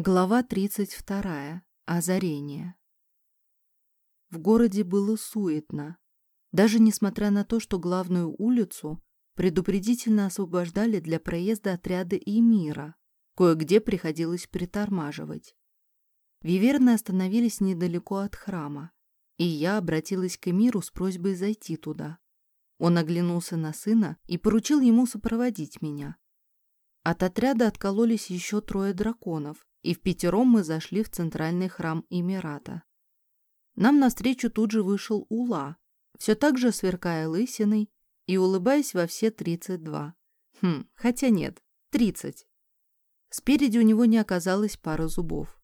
Глава 32. Озарение. В городе было суетно. Даже несмотря на то, что главную улицу предупредительно освобождали для проезда отряда Эмира, кое-где приходилось притормаживать. Виверны остановились недалеко от храма, и я обратилась к Эмиру с просьбой зайти туда. Он оглянулся на сына и поручил ему сопроводить меня. От отряда откололись еще трое драконов, и в пятером мы зашли в центральный храм Эмирата. Нам навстречу тут же вышел Ула, все так же сверкая лысиной и улыбаясь во все тридцать два. Хм, хотя нет, тридцать. Спереди у него не оказалось пары зубов.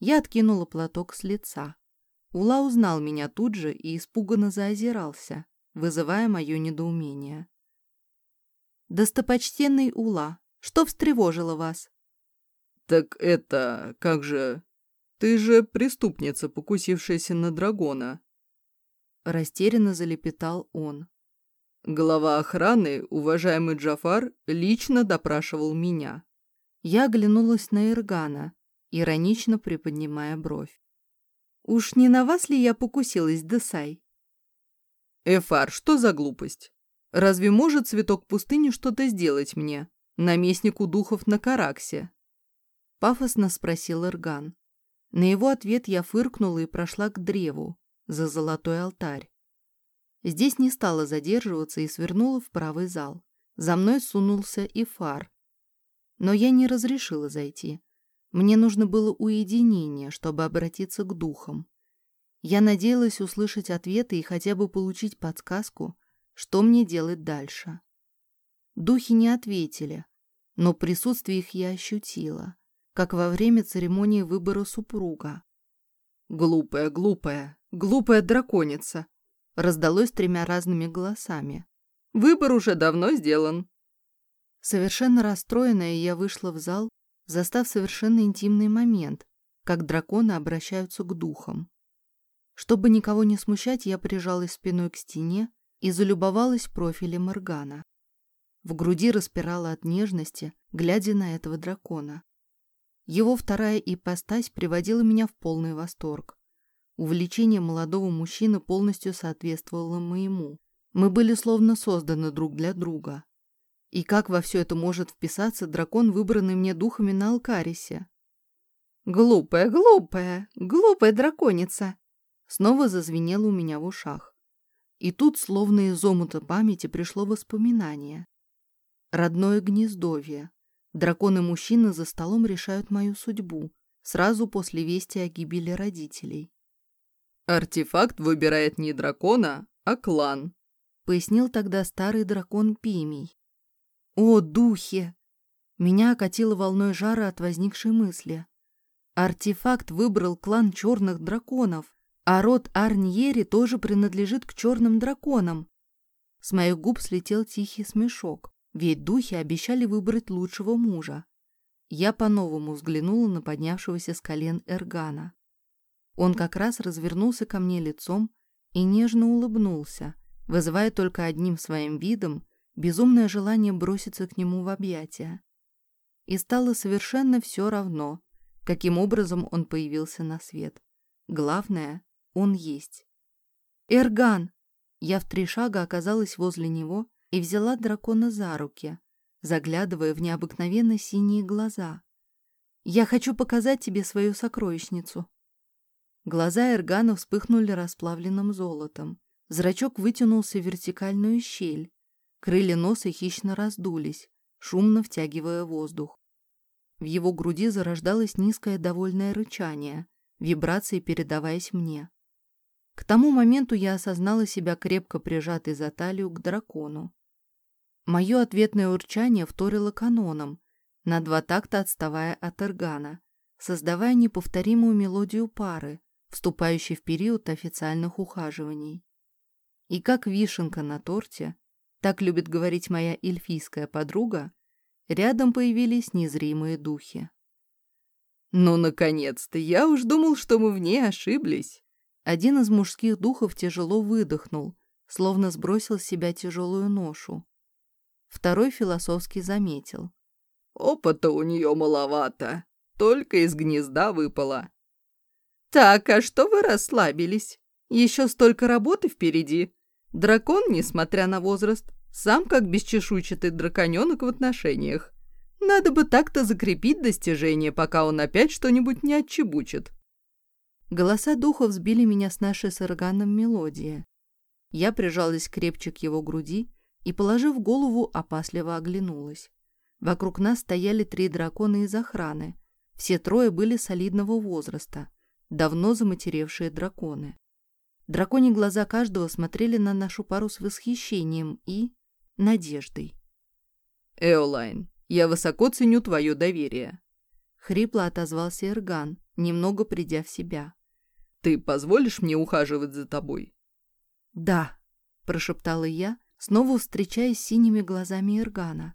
Я откинула платок с лица. Ула узнал меня тут же и испуганно заозирался, вызывая мое недоумение. «Достопочтенный Ула, что встревожило вас?» «Так это... как же... Ты же преступница, покусившаяся на дракона!» Растерянно залепетал он. Глава охраны, уважаемый Джафар, лично допрашивал меня. Я оглянулась на Иргана, иронично приподнимая бровь. «Уж не на вас ли я покусилась, Десай?» «Эфар, что за глупость? Разве может цветок пустыни что-то сделать мне, наместнику духов на Караксе?» Пафосно спросил Ирган. На его ответ я фыркнула и прошла к древу, за золотой алтарь. Здесь не стала задерживаться и свернула в правый зал. За мной сунулся и фар. Но я не разрешила зайти. Мне нужно было уединение, чтобы обратиться к духам. Я надеялась услышать ответы и хотя бы получить подсказку, что мне делать дальше. Духи не ответили, но присутствие их я ощутила как во время церемонии выбора супруга. «Глупая, глупая, глупая драконица!» раздалось тремя разными голосами. «Выбор уже давно сделан!» Совершенно расстроенная, я вышла в зал, застав совершенно интимный момент, как драконы обращаются к духам. Чтобы никого не смущать, я прижалась спиной к стене и залюбовалась профилем Моргана. В груди распирала от нежности, глядя на этого дракона. Его вторая ипостась приводила меня в полный восторг. Увлечение молодого мужчины полностью соответствовало моему. Мы были словно созданы друг для друга. И как во все это может вписаться дракон, выбранный мне духами на Алкарисе? «Глупая, глупая, глупая драконица!» Снова зазвенело у меня в ушах. И тут, словно из омута памяти, пришло воспоминание. Родное гнездовье, Драконы-мужчины за столом решают мою судьбу, сразу после вести о гибели родителей. «Артефакт выбирает не дракона, а клан», — пояснил тогда старый дракон Пимий. «О, духи!» Меня окатило волной жара от возникшей мысли. Артефакт выбрал клан черных драконов, а род Арньери тоже принадлежит к черным драконам. С моих губ слетел тихий смешок. Ведь духи обещали выбрать лучшего мужа. Я по-новому взглянула на поднявшегося с колен Эргана. Он как раз развернулся ко мне лицом и нежно улыбнулся, вызывая только одним своим видом безумное желание броситься к нему в объятия. И стало совершенно все равно, каким образом он появился на свет. Главное, он есть. «Эрган!» Я в три шага оказалась возле него и взяла дракона за руки, заглядывая в необыкновенно синие глаза. «Я хочу показать тебе свою сокровищницу». Глаза Эргана вспыхнули расплавленным золотом. Зрачок вытянулся в вертикальную щель. Крылья носа хищно раздулись, шумно втягивая воздух. В его груди зарождалось низкое довольное рычание, вибрации передаваясь мне. К тому моменту я осознала себя крепко прижатой за талию к дракону. Мое ответное урчание вторило каноном, на два такта отставая от органа, создавая неповторимую мелодию пары, вступающей в период официальных ухаживаний. И как вишенка на торте, так любит говорить моя эльфийская подруга, рядом появились незримые духи. «Ну, наконец-то! Я уж думал, что мы в ней ошиблись!» Один из мужских духов тяжело выдохнул, словно сбросил с себя тяжелую ношу. Второй философски заметил. «Опыта у нее маловато». только из гнезда выпала. Так, а что вы расслабились? Еще столько работы впереди. Дракон, несмотря на возраст, сам как бесчешуйчатый драконенок в отношениях. Надо бы так-то закрепить достижение, пока он опять что-нибудь не отчебучит. Голоса духов сбили меня с нашей с органом мелодии. Я прижалась крепче к его груди и, положив голову, опасливо оглянулась. Вокруг нас стояли три дракона из охраны. Все трое были солидного возраста, давно заматеревшие драконы. Драконьи глаза каждого смотрели на нашу пару с восхищением и надеждой. «Эолайн, я высоко ценю твое доверие», — хрипло отозвался Эрган, немного придя в себя. «Ты позволишь мне ухаживать за тобой?» «Да», — прошептала я, снова встречаясь синими глазами Эргана.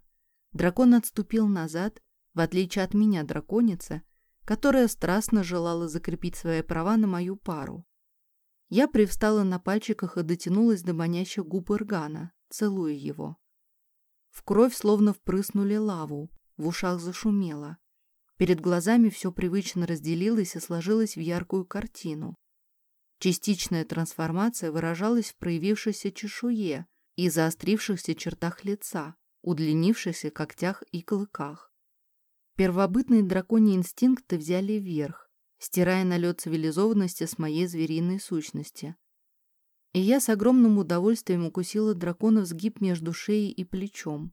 Дракон отступил назад, в отличие от меня, драконица, которая страстно желала закрепить свои права на мою пару. Я привстала на пальчиках и дотянулась до манящих губ Эргана, целуя его. В кровь словно впрыснули лаву, в ушах зашумело. Перед глазами все привычно разделилось и сложилось в яркую картину. Частичная трансформация выражалась в проявившейся чешуе и заострившихся чертах лица, удлинившихся когтях и клыках. Первобытные драконьи инстинкты взяли верх, стирая налет цивилизованности с моей звериной сущности. И я с огромным удовольствием укусила дракона в сгиб между шеей и плечом.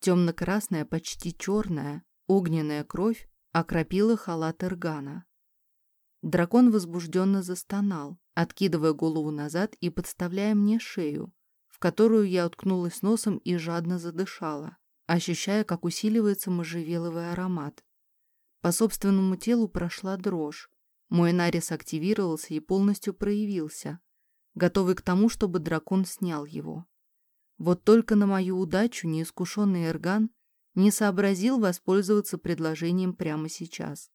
Темно-красная, почти черная, огненная кровь окропила халат Эргана. Дракон возбужденно застонал, откидывая голову назад и подставляя мне шею, в которую я уткнулась носом и жадно задышала, ощущая, как усиливается можжевеловый аромат. По собственному телу прошла дрожь. Мой нарис активировался и полностью проявился, готовый к тому, чтобы дракон снял его. Вот только на мою удачу неискушенный Эрган не сообразил воспользоваться предложением прямо сейчас.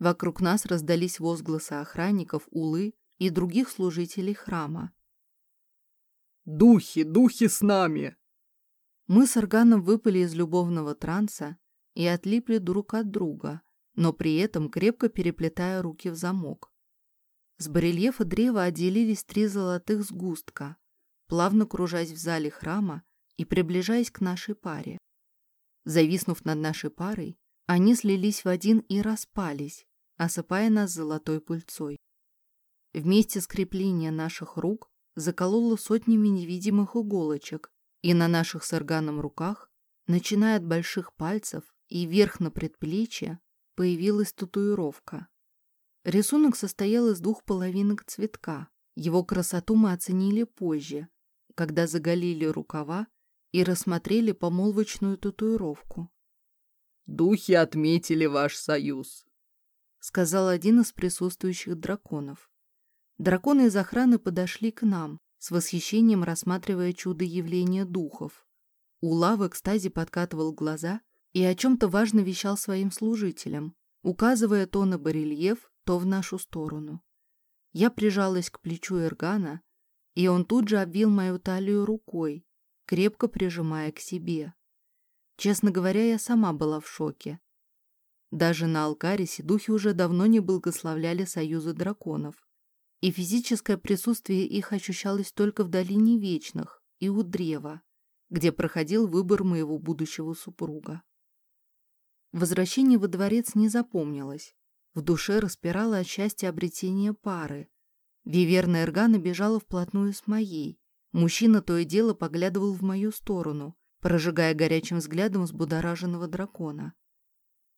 Вокруг нас раздались возгласы охранников, улы и других служителей храма. «Духи, духи с нами!» Мы с Эрганом выпали из любовного транса и отлипли друг от друга, но при этом крепко переплетая руки в замок. С барельефа древа отделились три золотых сгустка, плавно кружась в зале храма и приближаясь к нашей паре. Зависнув над нашей парой, они слились в один и распались, осыпая нас золотой пыльцой. Вместе с креплением наших рук закололо сотнями невидимых иголочек, и на наших с органом руках, начиная от больших пальцев и вверх на предплечье, появилась татуировка. Рисунок состоял из двух половинок цветка. Его красоту мы оценили позже, когда заголили рукава и рассмотрели помолвочную татуировку. «Духи отметили ваш союз», — сказал один из присутствующих драконов. Драконы из охраны подошли к нам, с восхищением рассматривая чудо явления духов. Ула в экстазе подкатывал глаза и о чем-то важно вещал своим служителям, указывая то на барельеф, то в нашу сторону. Я прижалась к плечу Эргана, и он тут же обвил мою талию рукой, крепко прижимая к себе. Честно говоря, я сама была в шоке. Даже на Алкарисе духи уже давно не благословляли союзы драконов, и физическое присутствие их ощущалось только в долине Вечных и у древа, где проходил выбор моего будущего супруга. Возвращение во дворец не запомнилось. В душе распирало от счастья обретения пары. Виверна Эргана бежала вплотную с моей. Мужчина то и дело поглядывал в мою сторону, прожигая горячим взглядом взбудораженного дракона.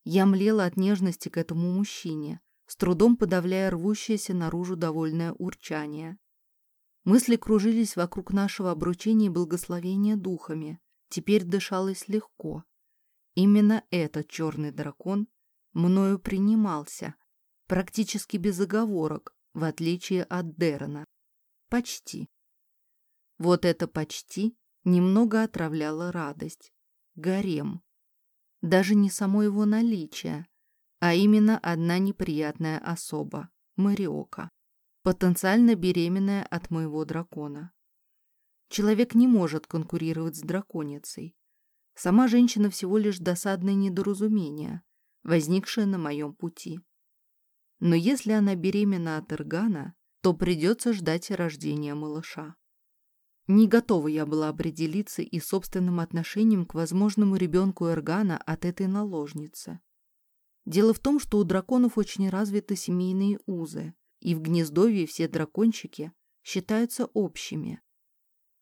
Я млела от нежности к этому мужчине, с трудом подавляя рвущееся наружу довольное урчание. Мысли кружились вокруг нашего обручения и благословения духами. Теперь дышалось легко. Именно этот черный дракон мною принимался, практически без оговорок, в отличие от Дерена. Почти. Вот это почти немного отравляло радость. Гарем. Даже не само его наличие, а именно одна неприятная особа — Мариока, потенциально беременная от моего дракона. Человек не может конкурировать с драконицей. Сама женщина всего лишь досадное недоразумение. возникшее на моем пути. Но если она беременна от Иргана, то придется ждать рождения малыша. Не готова я была определиться и собственным отношением к возможному ребенку Эргана от этой наложницы. Дело в том, что у драконов очень развиты семейные узы, и в гнездовье все дракончики считаются общими.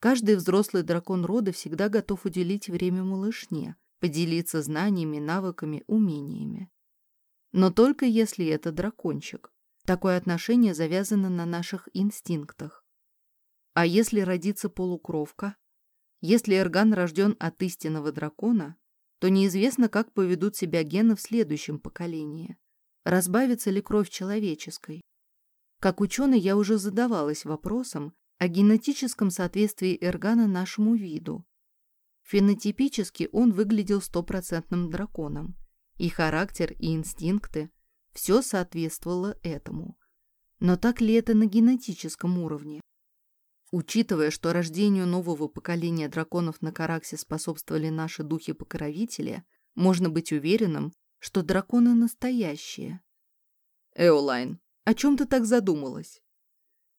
Каждый взрослый дракон рода всегда готов уделить время малышне, поделиться знаниями, навыками, умениями. Но только если это дракончик. Такое отношение завязано на наших инстинктах. А если родится полукровка? Если Эрган рожден от истинного дракона, то неизвестно, как поведут себя гены в следующем поколении. Разбавится ли кровь человеческой? Как ученый я уже задавалась вопросом о генетическом соответствии Эргана нашему виду. Фенотипически он выглядел стопроцентным драконом, и характер, и инстинкты – все соответствовало этому. Но так ли это на генетическом уровне? Учитывая, что рождению нового поколения драконов на Караксе способствовали наши духи-покровители, можно быть уверенным, что драконы настоящие. Эолайн, о чем ты так задумалась?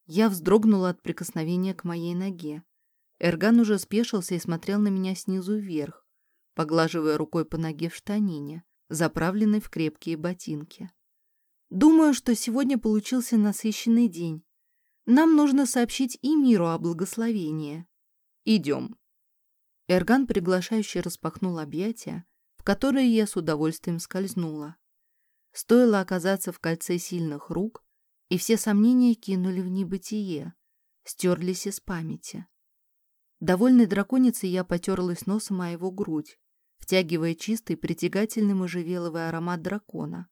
Я вздрогнула от прикосновения к моей ноге. Эрган уже спешился и смотрел на меня снизу вверх, поглаживая рукой по ноге в штанине, заправленной в крепкие ботинки. Думаю, что сегодня получился насыщенный день. Нам нужно сообщить и миру о благословении. Идем. Эрган приглашающе распахнул объятия, в которые я с удовольствием скользнула. Стоило оказаться в кольце сильных рук, и все сомнения кинули в небытие, стерлись из памяти. Довольной драконицей я потерлась носом о его грудь, втягивая чистый, притягательный можжевеловый аромат дракона.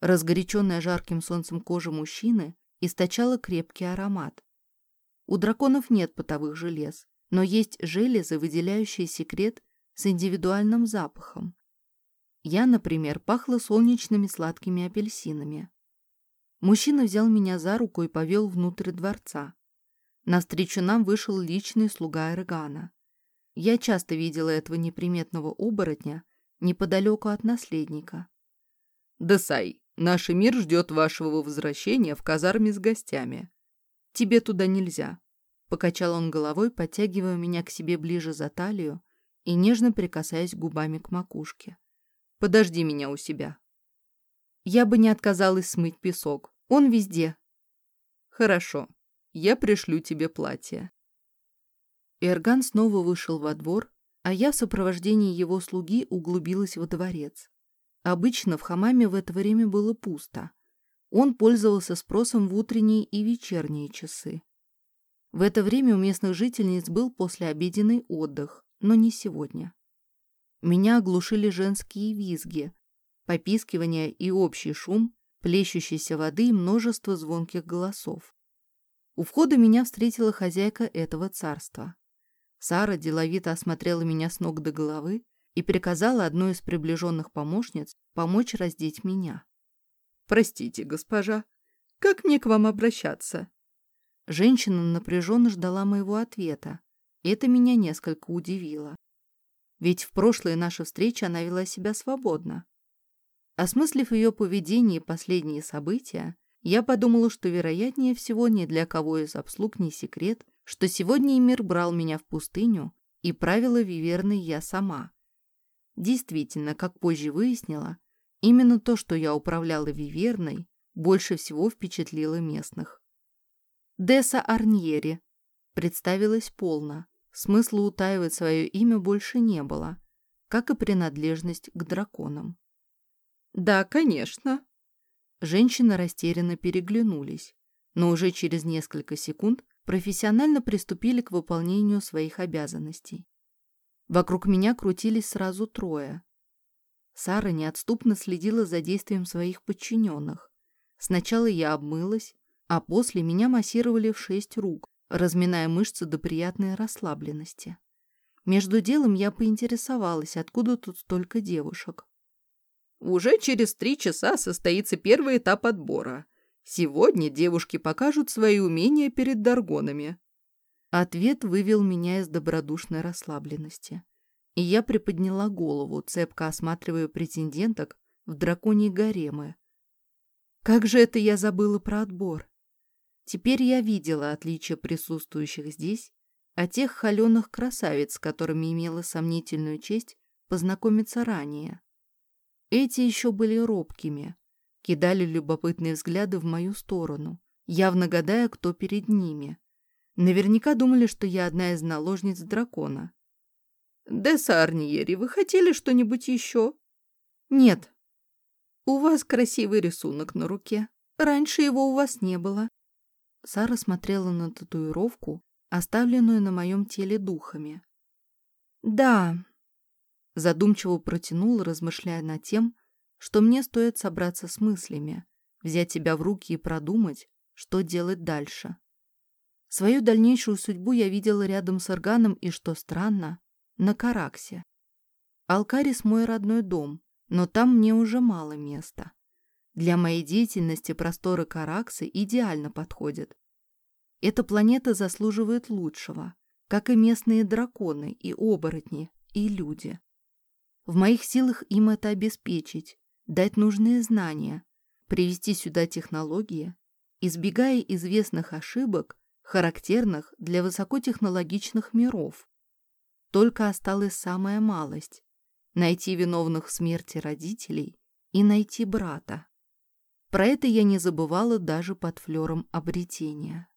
Разгоряченная жарким солнцем кожа мужчины источала крепкий аромат. У драконов нет потовых желез, но есть железы, выделяющие секрет с индивидуальным запахом. Я, например, пахла солнечными сладкими апельсинами. Мужчина взял меня за руку и повел внутрь дворца. Навстречу нам вышел личный слуга Эргана. Я часто видела этого неприметного оборотня неподалеку от наследника. «Десай, Наш мир ждет вашего возвращения в казарме с гостями. Тебе туда нельзя». Покачал он головой, подтягивая меня к себе ближе за талию и нежно прикасаясь губами к макушке. «Подожди меня у себя». Я бы не отказалась смыть песок. Он везде. «Хорошо. Я пришлю тебе платье». Эрган снова вышел во двор, а я в сопровождении его слуги углубилась во дворец. Обычно в хамаме в это время было пусто. Он пользовался спросом в утренние и вечерние часы. В это время у местных жительниц был послеобеденный отдых, но не сегодня. Меня оглушили женские визги, попискивание и общий шум, плещущейся воды и множество звонких голосов. У входа меня встретила хозяйка этого царства. Сара деловито осмотрела меня с ног до головы, и приказала одной из приближенных помощниц помочь раздеть меня. «Простите, госпожа, как мне к вам обращаться?» Женщина напряженно ждала моего ответа. Это меня несколько удивило. Ведь в прошлые наши встречи она вела себя свободно. Осмыслив ее поведение и последние события, я подумала, что вероятнее всего ни для кого из обслуг не секрет, что сегодня Эмир брал меня в пустыню, и правила Виверны я сама. Действительно, как позже выяснила, именно то, что я управляла Виверной, больше всего впечатлило местных. Деса Арньери представилась полно. Смысла утаивать свое имя больше не было, как и принадлежность к драконам. «Да, конечно». Женщины растерянно переглянулись, но уже через несколько секунд профессионально приступили к выполнению своих обязанностей. Вокруг меня крутились сразу трое. Сара неотступно следила за действием своих подчиненных. Сначала я обмылась, а после меня массировали в шесть рук, разминая мышцы до приятной расслабленности. Между делом я поинтересовалась, откуда тут столько девушек. «Уже через три часа состоится первый этап отбора. Сегодня девушки покажут свои умения перед даргонами», Ответ вывел меня из добродушной расслабленности. И я приподняла голову, цепко осматривая претенденток, в драконьи гаремы. Как же это я забыла про отбор? Теперь я видела отличия присутствующих здесь от тех холеных красавиц, с которыми имела сомнительную честь познакомиться ранее. Эти еще были робкими, кидали любопытные взгляды в мою сторону, явно гадая, кто перед ними. Наверняка думали, что я одна из наложниц дракона. «Десса Арниери, вы хотели что-нибудь еще?» «Нет». «У вас красивый рисунок на руке. Раньше его у вас не было». Сара смотрела на татуировку, оставленную на моем теле духами. «Да», — задумчиво протянула, размышляя над тем, что мне стоит собраться с мыслями, взять себя в руки и продумать, что делать дальше. Свою дальнейшую судьбу я видела рядом с Органом и, что странно, на Караксе. Алкарис мой родной дом, но там мне уже мало места. Для моей деятельности просторы Караксы идеально подходят. Эта планета заслуживает лучшего, как и местные драконы, и оборотни, и люди. В моих силах им это обеспечить, дать нужные знания, привести сюда технологии, избегая известных ошибок, характерных для высокотехнологичных миров. Только осталась самая малость — найти виновных в смерти родителей и найти брата. Про это я не забывала даже под флером обретения.